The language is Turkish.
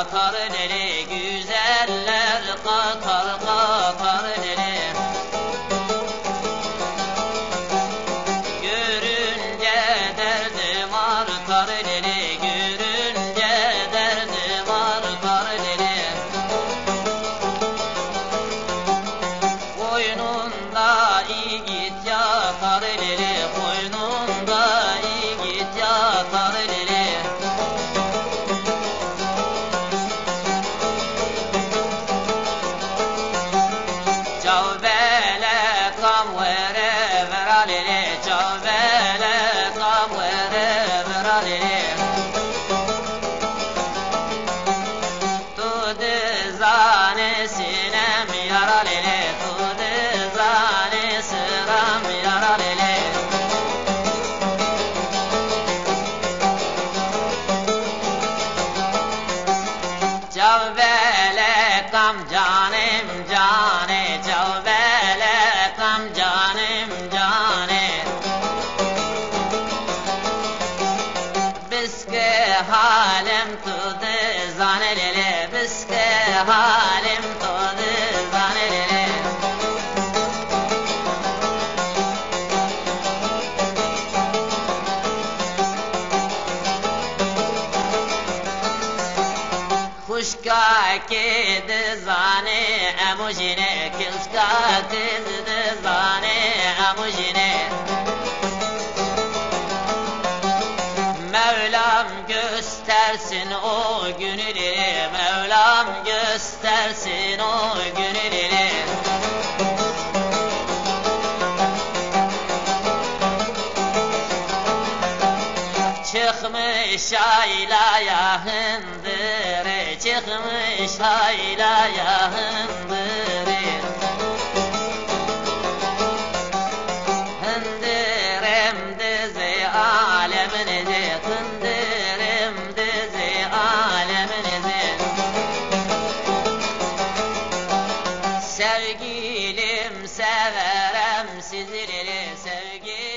yatar leli güzeller katar katar leli Görünce derdim artar leli görünce derdim artar leli Koynunda iyi git yatar leli vera leli halim tudı zanelele Biske halim tudı zanelele. Kuşka kedi zane emujine Kuşka kedi zane emujine Mevlam göstersin o günleri Mevlam göstersin o günleri Çıkmış aylaya hındır Çıkmış aylaya Sevgilim severem sizleri sevgilim